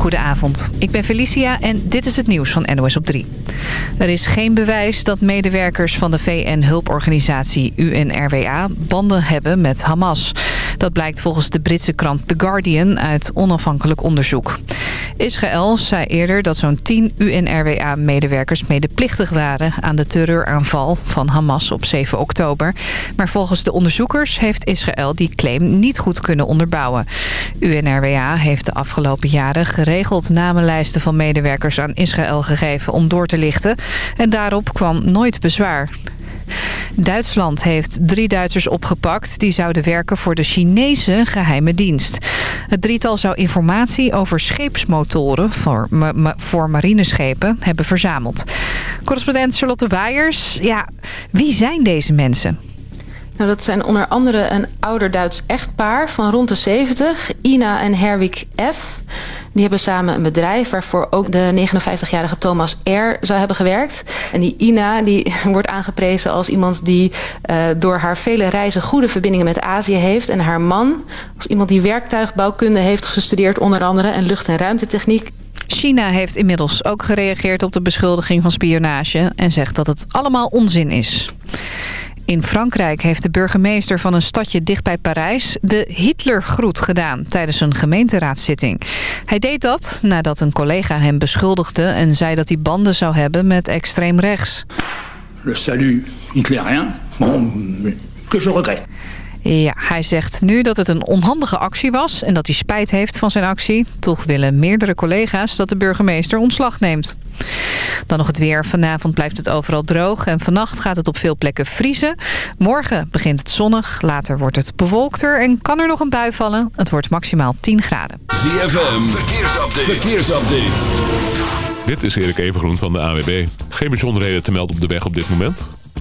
Goedenavond, ik ben Felicia en dit is het nieuws van NOS op 3. Er is geen bewijs dat medewerkers van de VN-hulporganisatie UNRWA banden hebben met Hamas. Dat blijkt volgens de Britse krant The Guardian uit onafhankelijk onderzoek. Israël zei eerder dat zo'n 10 UNRWA-medewerkers medeplichtig waren aan de terreuraanval van Hamas op 7 oktober. Maar volgens de onderzoekers heeft Israël die claim niet goed kunnen onderbouwen. UNRWA heeft de afgelopen jaren geregeld namenlijsten van medewerkers aan Israël gegeven om door te lichten. En daarop kwam nooit bezwaar. Duitsland heeft drie Duitsers opgepakt... die zouden werken voor de Chinese geheime dienst. Het drietal zou informatie over scheepsmotoren voor, voor marineschepen hebben verzameld. Correspondent Charlotte Weijers, ja, wie zijn deze mensen? Nou, dat zijn onder andere een ouder Duits echtpaar van rond de 70, Ina en Herwig F. Die hebben samen een bedrijf waarvoor ook de 59-jarige Thomas R. zou hebben gewerkt. En die Ina die wordt aangeprezen als iemand die uh, door haar vele reizen goede verbindingen met Azië heeft. En haar man als iemand die werktuigbouwkunde heeft gestudeerd onder andere en lucht- en ruimtetechniek. China heeft inmiddels ook gereageerd op de beschuldiging van spionage... en zegt dat het allemaal onzin is. In Frankrijk heeft de burgemeester van een stadje dicht bij Parijs... de Hitlergroet gedaan tijdens een gemeenteraadszitting. Hij deed dat nadat een collega hem beschuldigde... en zei dat hij banden zou hebben met extreem rechts. Le salut hitlerien, bon, que je regrette. Ja, hij zegt nu dat het een onhandige actie was en dat hij spijt heeft van zijn actie. Toch willen meerdere collega's dat de burgemeester ontslag neemt. Dan nog het weer. Vanavond blijft het overal droog en vannacht gaat het op veel plekken vriezen. Morgen begint het zonnig, later wordt het bewolkter en kan er nog een bui vallen. Het wordt maximaal 10 graden. ZFM, verkeersupdate. verkeersupdate. Dit is Erik Evengroen van de AWB. Geen bijzonderheden te melden op de weg op dit moment.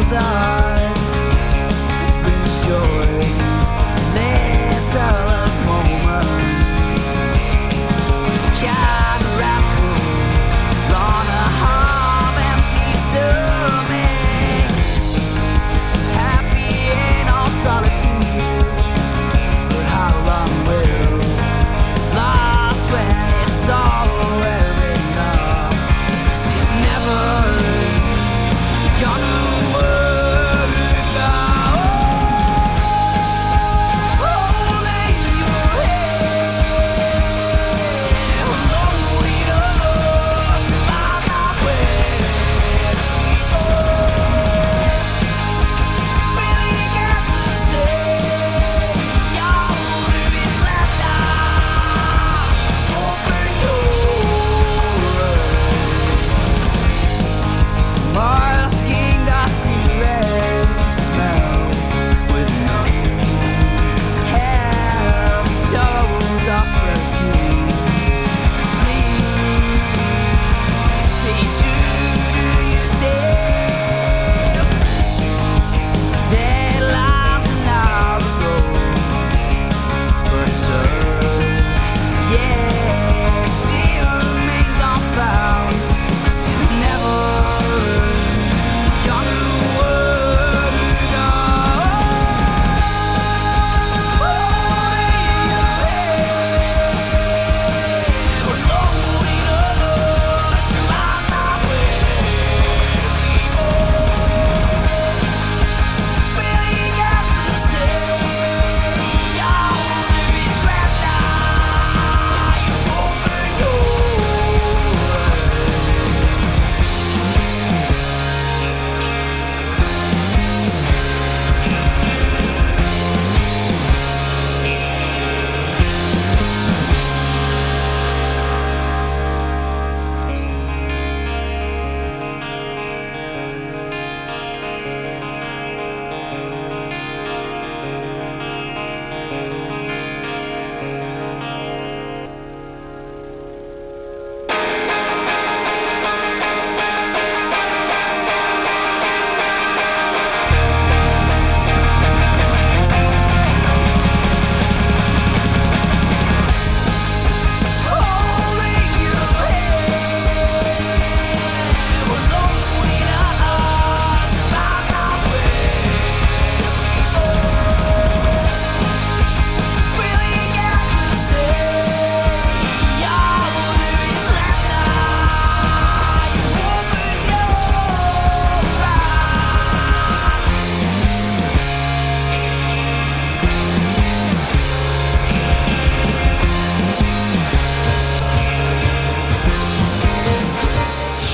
desire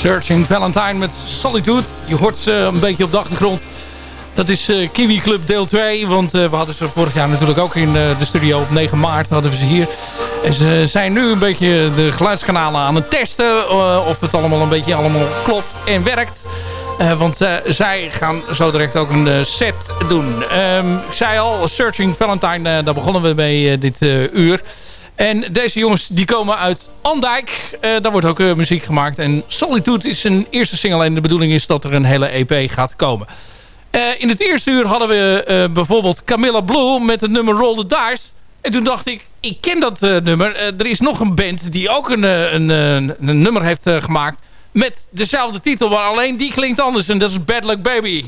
Searching Valentine met Solitude. Je hoort ze een beetje op de achtergrond. Dat is uh, Kiwi Club deel 2. Want uh, we hadden ze vorig jaar natuurlijk ook in uh, de studio op 9 maart. Hadden we ze hier. En ze zijn nu een beetje de geluidskanalen aan het testen. of het allemaal een beetje allemaal klopt en werkt. want zij gaan zo direct ook een set doen. Um, ik zei al, Searching Valentine, daar begonnen we mee dit uur. En deze jongens die komen uit Andijk. Uh, daar wordt ook uh, muziek gemaakt. En Solitude is een eerste single. En de bedoeling is dat er een hele EP gaat komen. Uh, in het eerste uur hadden we bijvoorbeeld Camilla Blue met het nummer Roll the Dice. En toen dacht ik, ik ken dat nummer. er is nog een band die ook een, een, een nummer heeft gemaakt. Met dezelfde titel, maar alleen die klinkt anders. En dat is Bad Luck Baby.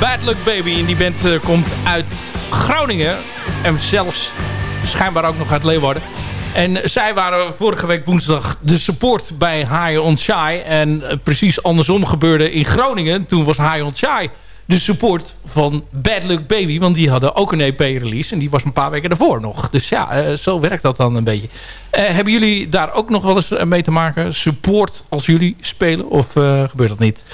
Bad Luck Baby. En die band uh, komt uit Groningen. En zelfs schijnbaar ook nog uit Leeuwarden. En zij waren vorige week woensdag de support bij High on Shy. En uh, precies andersom gebeurde in Groningen. Toen was High on Shy de support van Bad Luck Baby. Want die hadden ook een EP-release. En die was een paar weken daarvoor nog. Dus ja, uh, zo werkt dat dan een beetje. hebben jullie daar ook nog wel eens mee te maken? Support als jullie spelen? Of gebeurt dat niet?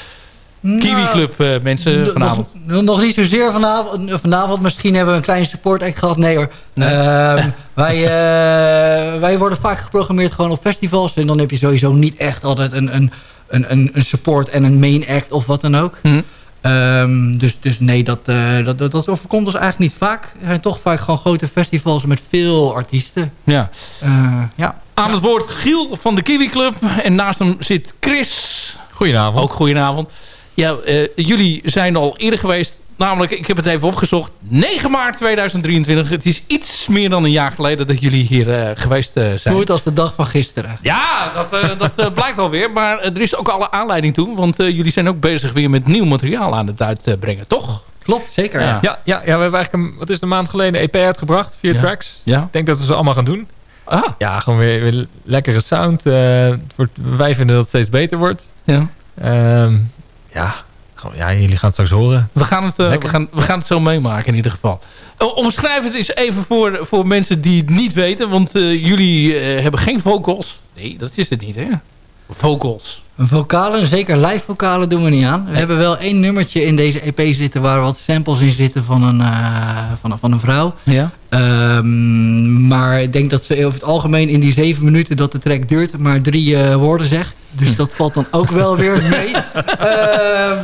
Kiwi nou, Club uh, mensen vanavond? Nog, nog, niet zozeer vanavond. Vanavond misschien hebben we een kleine support act gehad. Nee hoor. Nee. Uh, wij, uh, wij worden vaak geprogrammeerd gewoon op festivals. En dan heb je sowieso niet echt altijd een, een, een, een support en een main act of wat dan ook. Hm. Um, dus, dus nee, dat, uh, dat, dat, dat overkomt ons eigenlijk niet vaak. Er zijn toch vaak gewoon grote festivals met veel artiesten. Ja. Uh, ja. Aan het woord Giel van de Kiwi Club. En naast hem zit Chris. Goedenavond. Ook goedenavond. Ja, uh, jullie zijn al eerder geweest. Namelijk, ik heb het even opgezocht. 9 maart 2023. Het is iets meer dan een jaar geleden dat jullie hier uh, geweest uh, zijn. Goed als de dag van gisteren. Ja, dat, dat blijkt alweer. Maar er is ook alle aanleiding toe. Want jullie zijn ook bezig weer met nieuw materiaal aan het uitbrengen, toch? Klopt, zeker. Ja, ja, ja, ja we hebben eigenlijk een, wat is de maand geleden een EP uitgebracht. Vier ja. tracks. Ja. Ik denk dat we ze allemaal gaan doen. Ah. Ja, gewoon weer, weer lekkere sound. wordt, wij vinden dat het steeds beter wordt. Ja. Um, ja, ja, jullie gaan het straks horen. We gaan het, uh, we gaan, we gaan het zo meemaken in ieder geval. Omschrijf het eens even voor, voor mensen die het niet weten. Want uh, jullie hebben geen vocals. Nee, dat is het niet, hè? Vocals. Vocalen, zeker live vocalen doen we niet aan. We nee. hebben wel één nummertje in deze EP zitten... waar wat samples in zitten van een, uh, van, van een vrouw. Ja. Um, maar ik denk dat ze over het algemeen in die zeven minuten dat de track duurt... maar drie uh, woorden zegt. Dus dat valt dan ook wel weer mee. uh,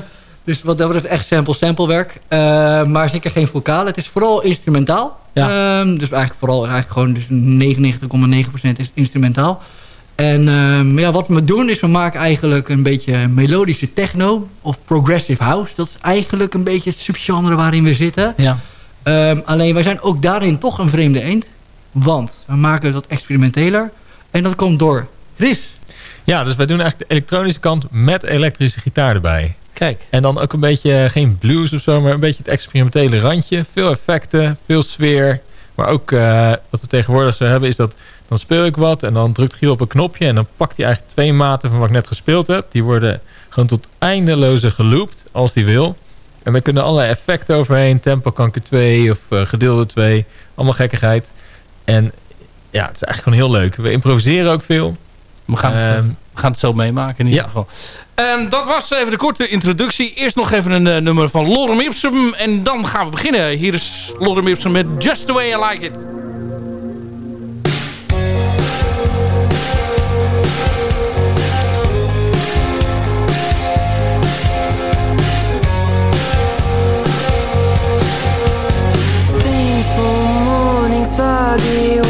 dus wat dat betreft echt sample-sample werk. Uh, maar zeker geen vocalen. Het is vooral instrumentaal. Ja. Um, dus eigenlijk vooral eigenlijk gewoon dus 99,9% is instrumentaal. En um, ja, wat we doen is we maken eigenlijk een beetje melodische techno of progressive house. Dat is eigenlijk een beetje het subgenre waarin we zitten. Ja. Um, alleen wij zijn ook daarin toch een vreemde eend. Want we maken dat experimenteler. En dat komt door Chris. Ja, dus wij doen eigenlijk de elektronische kant met elektrische gitaar erbij. Kijk. En dan ook een beetje, geen blues of zo, maar een beetje het experimentele randje. Veel effecten, veel sfeer. Maar ook uh, wat we tegenwoordig zo hebben is dat dan speel ik wat en dan drukt Giel op een knopje en dan pakt hij eigenlijk twee maten van wat ik net gespeeld heb. Die worden gewoon tot eindeloze geloopt als hij wil. En dan kunnen allerlei effecten overheen. Tempo kanker 2 of uh, gedeelde 2. Allemaal gekkigheid. En ja, het is eigenlijk gewoon heel leuk. We improviseren ook veel. We gaan, Ehm, het, we gaan het zo meemaken in ieder ja. geval. En dat was even de korte introductie. Eerst nog even een uh, nummer van Lorem Ipsum. En dan gaan we beginnen. Hier is Lorem Ipsum met Just The Way I Like It. foggy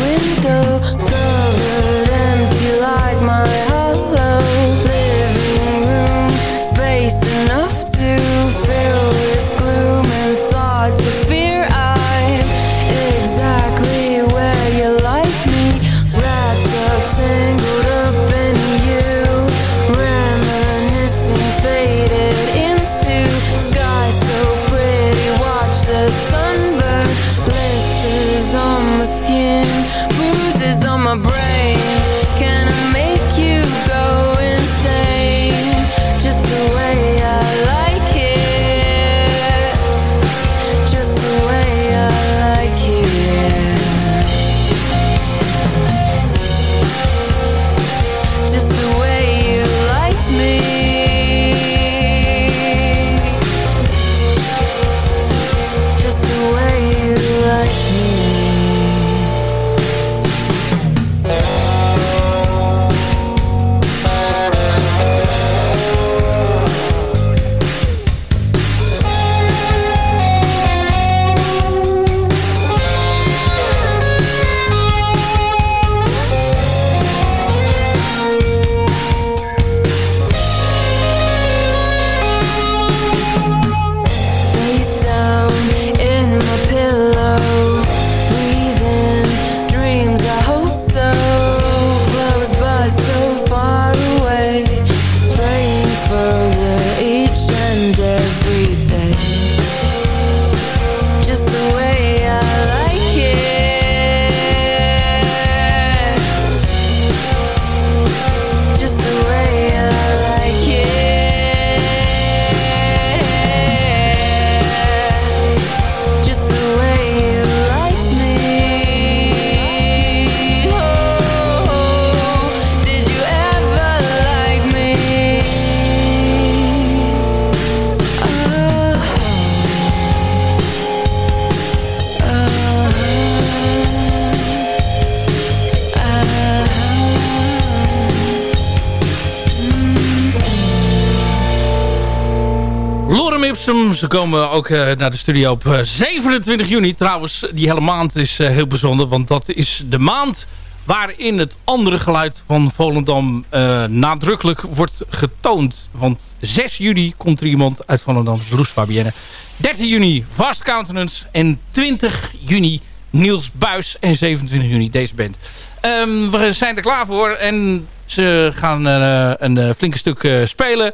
komen ook uh, naar de studio op uh, 27 juni. Trouwens, die hele maand is uh, heel bijzonder. Want dat is de maand waarin het andere geluid van Volendam eh, nadrukkelijk wordt getoond. Want 6 juni komt er iemand uit Volendam, Loes Fabienne. 13 juni Vast Countenance en 20 juni Niels Buis en 27 juni deze band. Ehm, we zijn er klaar voor en ze gaan eh, een eh, flinke stuk eh, spelen.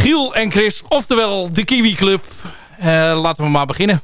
Giel en Chris, oftewel de Kiwi Club. Eh, laten we maar beginnen.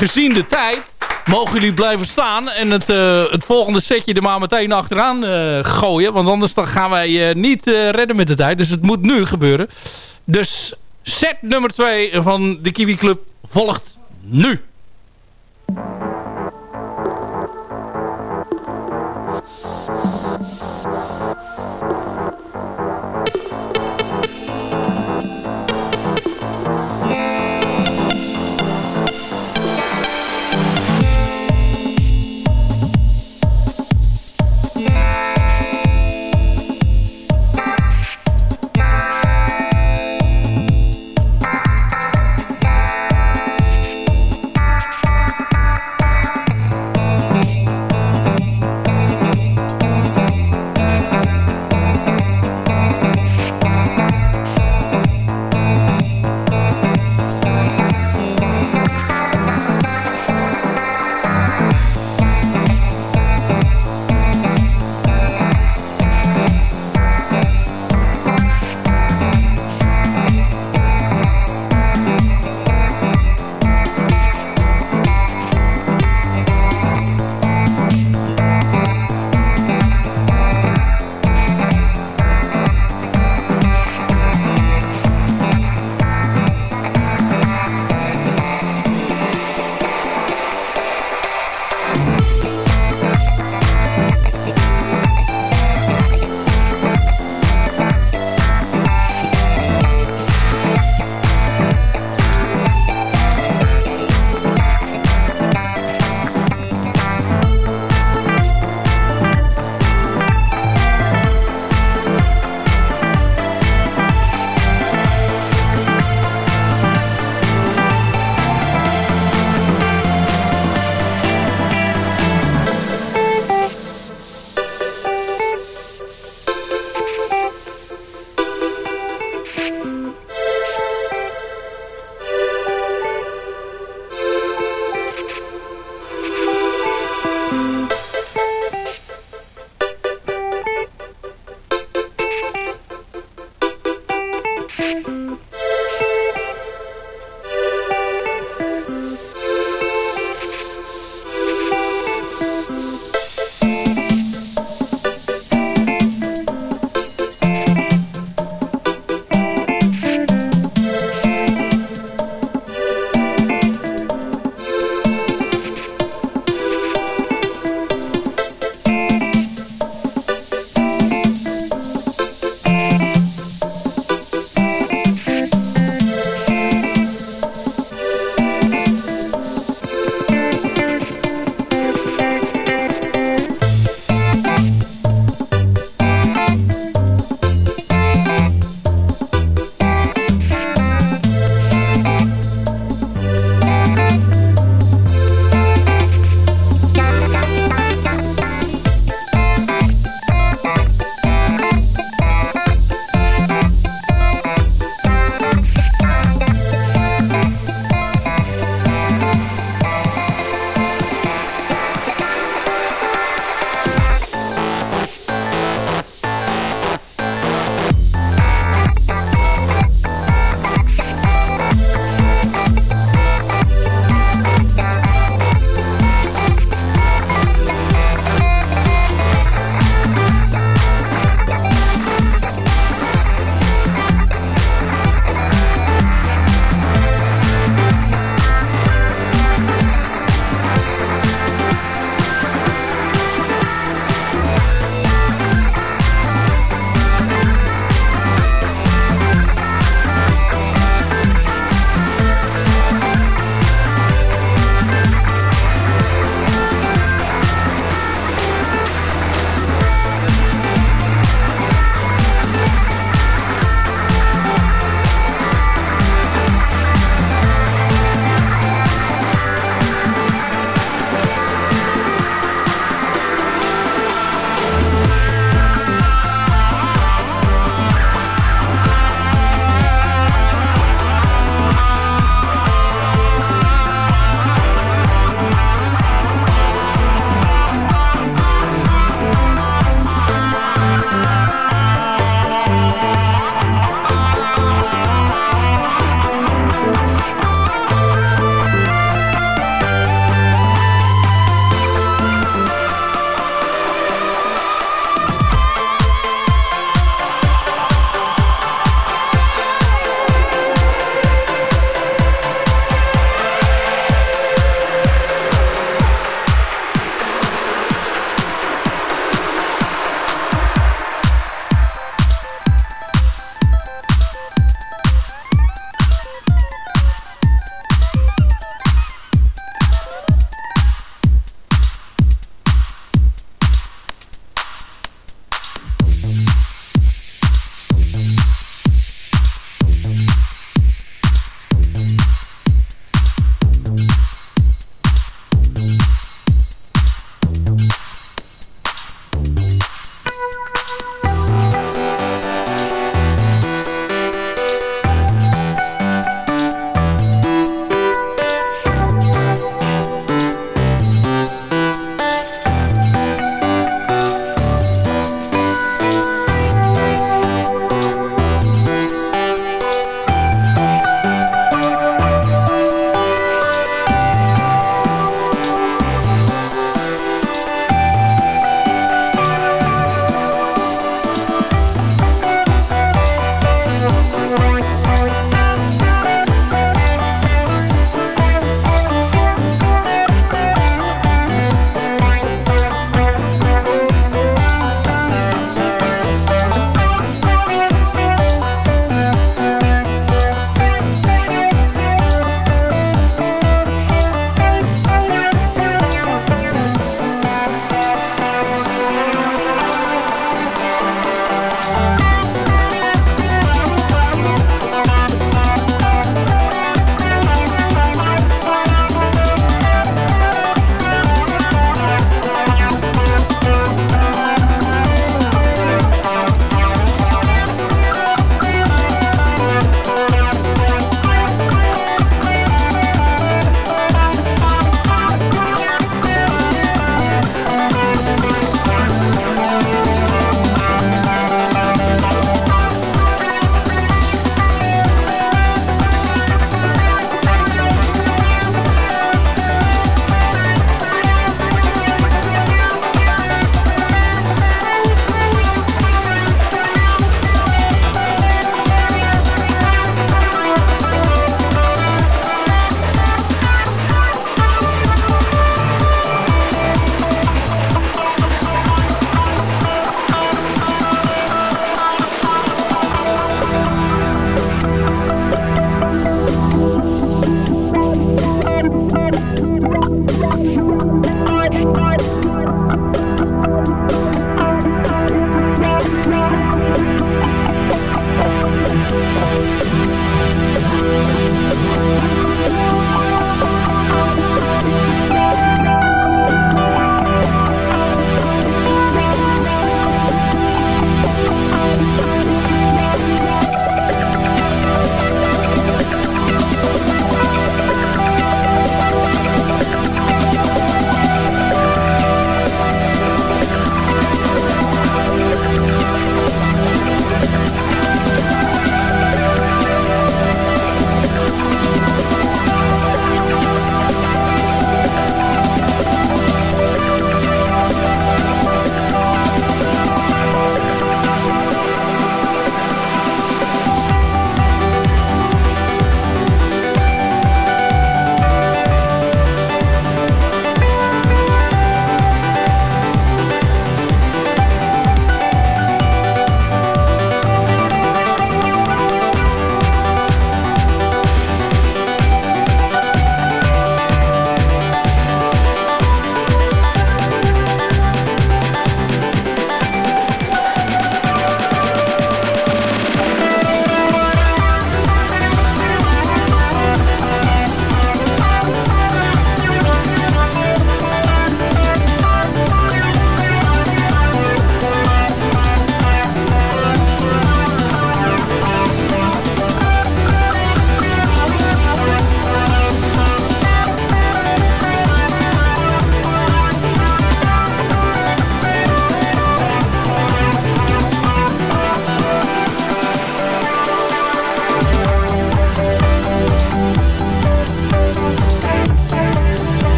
Gezien de tijd mogen jullie blijven staan en het, eh, het volgende setje er maar meteen achteraan eh, gooien. Want anders dan gaan wij eh, niet redden met de tijd. Dus het moet nu gebeuren. Dus set nummer 2 van de Kiwi Club volgt nu.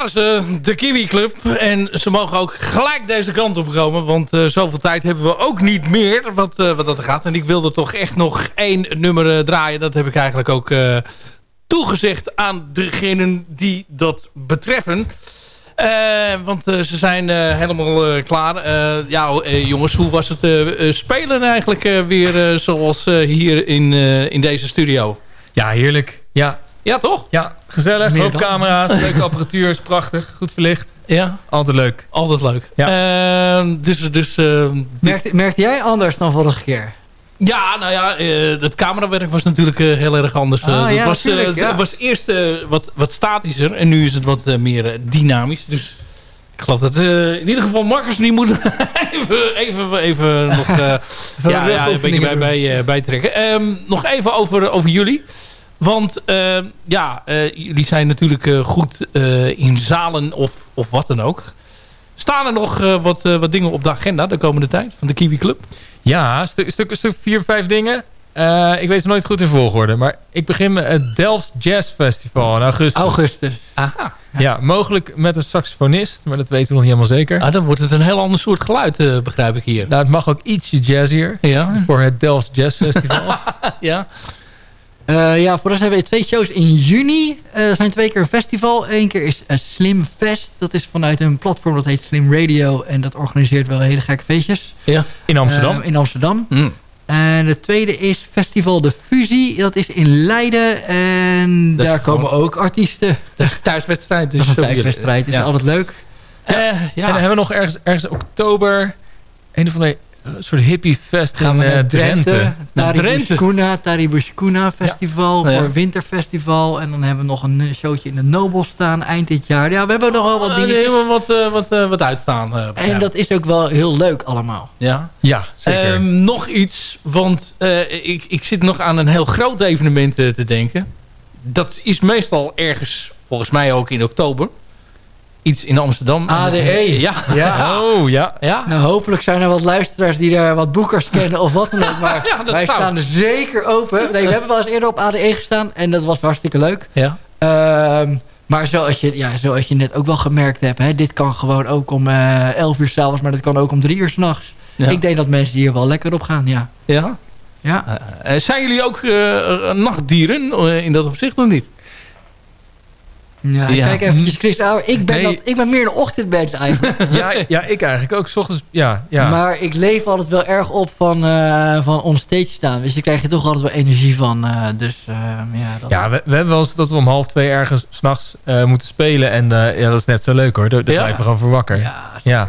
waren ze, de Kiwi Club. En ze mogen ook gelijk deze kant op komen. Want uh, zoveel tijd hebben we ook niet meer wat, uh, wat dat gaat. En ik wilde toch echt nog één nummer draaien. Dat heb ik eigenlijk ook toegezegd aan degenen die dat betreffen. want ze zijn helemaal klaar. ja, jongens, hoe was het spelen eigenlijk weer zoals hier in, in deze studio? Ja, heerlijk. Ja, ja, toch? Ja, gezellig. Meer hoop dan. camera's, leuke apparatuur, is prachtig. Goed verlicht. Ja. Altijd leuk. Altijd leuk. Ja. Uh, dus, dus, uh, merkte, merkte jij anders dan vorige keer? Ja, nou ja, uh, het camerawerk was natuurlijk heel erg anders. Ah, het, ja, was, ja. het was eerst wat, wat statischer en nu is het wat meer dynamisch. Dus ik geloof dat in ieder geval Marcus niet moet even, even, even nog ja, ja, een beetje bij, bij, bijtrekken. Um, nog even over, over jullie. Want uh, ja, uh, jullie zijn natuurlijk uh, goed in zalen of, of wat dan ook. Staan er nog wat, wat dingen op de agenda de komende tijd van de Kiwi Club? Ja, stuk, stuk, stuk vier, vijf dingen. ik weet het nooit goed in volgorde. Maar ik begin met het Delfts Jazz Festival in augustus. Augustus. Aha. Ja, mogelijk met een saxofonist. Maar dat weten we nog niet helemaal zeker. Ah, dan wordt het een heel ander soort geluid, begrijp ik hier. Nou, het mag ook ietsje jazzier. Ja. Voor het Delfts Jazz Festival. ja. Uh, ja, voor ons hebben we twee shows in juni. Uh, er zijn twee keer een festival. Eén keer is uh, Slim Fest. Dat is vanuit een platform dat heet Slim Radio. En dat organiseert wel hele gekke feestjes. Ja. In Amsterdam? in Amsterdam. Mm. En de tweede is Festival De Fusie. Dat is in Leiden. En dat daar komen ook artiesten. Dat is een thuiswedstrijd. Dus dat is een thuiswedstrijd. is ja. altijd leuk. Ja. ja. En dan hebben we nog ergens, ergens oktober... Een of andere een soort hippiefest Gaan we in naar Drenthe. Drenthe. Taribushkuna, Taribushkuna Festival Ja. voor Winterfestival. En dan hebben we nog een showtje in de Nobel staan eind dit jaar. Ja, we hebben nog wel wat Uh, dingen. helemaal wat, uh, wat, uh, wat uitstaan. Uh, En dat is ook wel heel leuk allemaal. Ja, ja zeker. Um, nog iets, want ik, ik zit nog aan een heel groot evenement te denken. Dat is meestal ergens, volgens mij ook in oktober iets in Amsterdam. ADE. Ja. ja. Oh, ja. ja. Nou, hopelijk zijn er wat luisteraars die daar wat boekers kennen of wat dan ook. Maar ja, wij zou. staan er zeker open. Nee, we hebben wel eens eerder op ADE gestaan en dat was hartstikke leuk. Ja. Um, maar zoals je, ja, zoals je net ook wel gemerkt hebt, hè, dit kan gewoon ook om uh, 11 uur s'avonds, maar dat kan ook om 3 uur s'nachts. Ja. Ik denk dat mensen hier wel lekker op gaan, ja. Ja? Ja. Uh, zijn jullie ook uh, nachtdieren in dat opzicht of niet? Ja, ja, kijk eventjes Chris Ik ben, nee. dat, ik ben meer een ochtendmens eigenlijk. ja, ja, ik eigenlijk ook. S ochtends, ja, ja. Maar ik leef altijd wel erg op van, uh, van onstage staan. Dus je krijgt er toch altijd wel energie van. Uh, dus uh, ja, dat... ja we, we, hebben wel eens dat we om half twee ergens s'nachts moeten spelen. En ja, dat is net zo leuk hoor. Daar, daar ja. blijven we gewoon voor wakker. Ja, ja.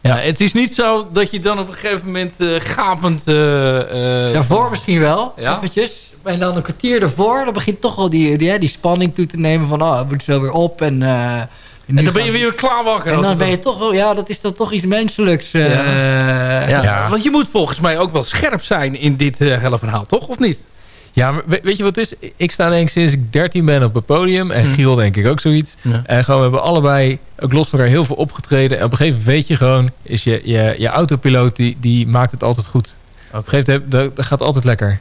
Ja, het is niet zo dat je dan op een gegeven moment gapend... Daarvoor misschien wel, ja? eventjes. En dan een kwartier ervoor, dan begint toch al die, die, die spanning toe te nemen van, oh, we moeten zo weer op. En, uh, en, en dan ben je weer klaar wakker. En dan ben je toch wel, ja, dat is dan toch iets menselijks. Uh, ja. Ja. ja. Want je moet volgens mij ook wel scherp zijn in dit uh, hele verhaal, toch? Of niet? Ja, maar weet je wat het is? Ik sta denk ik sinds ik 13 ben op het podium. En Giel denk ik ook zoiets. Ja. En gewoon, we hebben allebei, ook los van elkaar, heel veel opgetreden. En op een gegeven moment weet je gewoon... Is je, je, je autopiloot, die, die maakt het altijd goed. Op een gegeven moment, dat, dat gaat altijd lekker.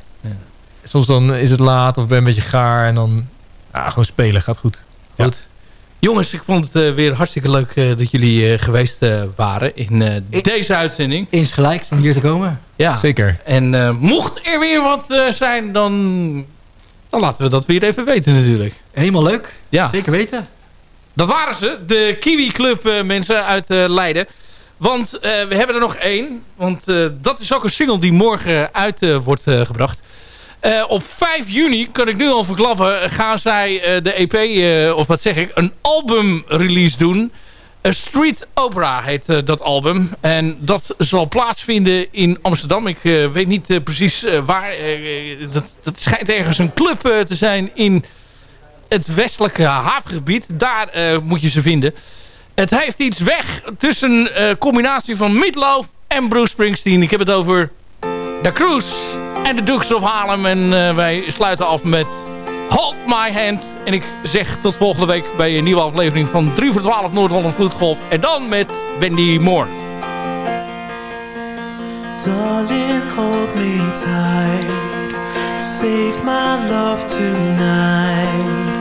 Soms dan is het laat of ben je een beetje gaar. En dan ja, gewoon spelen, gaat goed. Goed. Ja. Jongens, ik vond het uh, weer hartstikke leuk uh, dat jullie uh, geweest waren in ik, deze uitzending. Insgelijks om hier te komen. Ja, zeker. En mocht er weer wat zijn, dan, dan laten we dat weer even weten natuurlijk. Helemaal leuk. Ja. Zeker weten. Dat waren ze, de Kiwi Club mensen uit Leiden. Want we hebben er nog één. Want dat is ook een single die morgen uit wordt gebracht. Uh, op 5 juni, kan ik nu al verklappen, gaan zij uh, de EP, uh, of wat zeg ik, een album release doen. A Street Opera heet dat album. En dat zal plaatsvinden in Amsterdam. Ik weet niet precies waar. dat, dat schijnt ergens een club te zijn in het westelijke havengebied. Daar moet je ze vinden. Het heeft iets weg tussen een combinatie van Meatloaf en Bruce Springsteen. Ik heb het over The Cruise en de Dukes of Haarlem. En eh, wij sluiten af met Hold My Hand. En ik zeg tot volgende week bij een nieuwe aflevering van 3 voor 12 Noord-Holland Vloedgolf. En dan met Wendy Moore. Darling, hold me tight. Save my love tonight.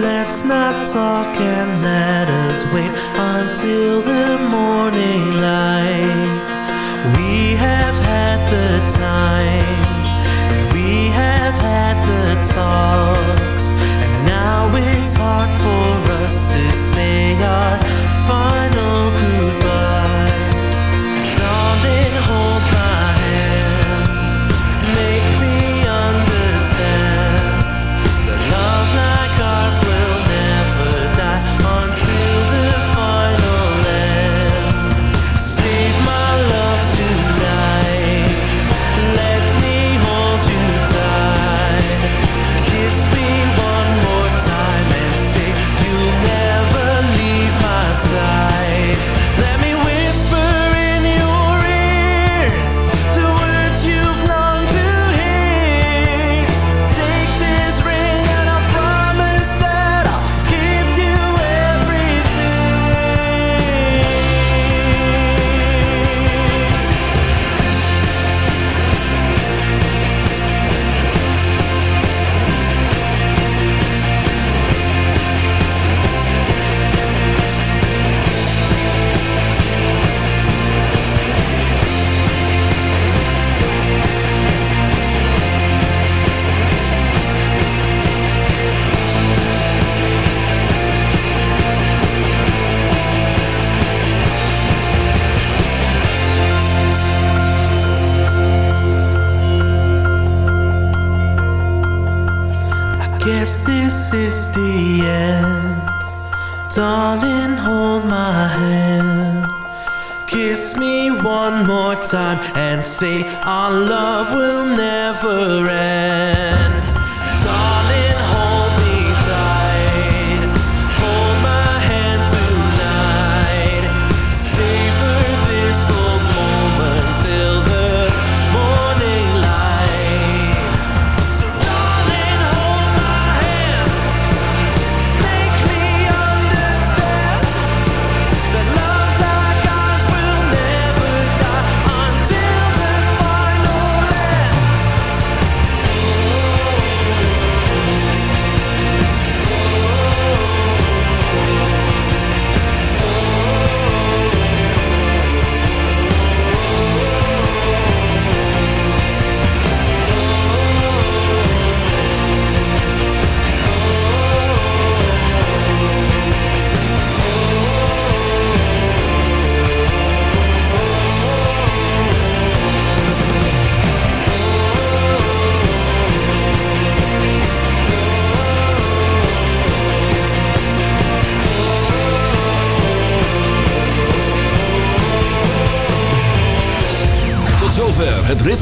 Let's not talk and let us wait until the morning light. We have had the time. had the talks. And now it's hard for us to say our final goodbye Darling, hold my hand. Kiss me one more time And say our love will never end.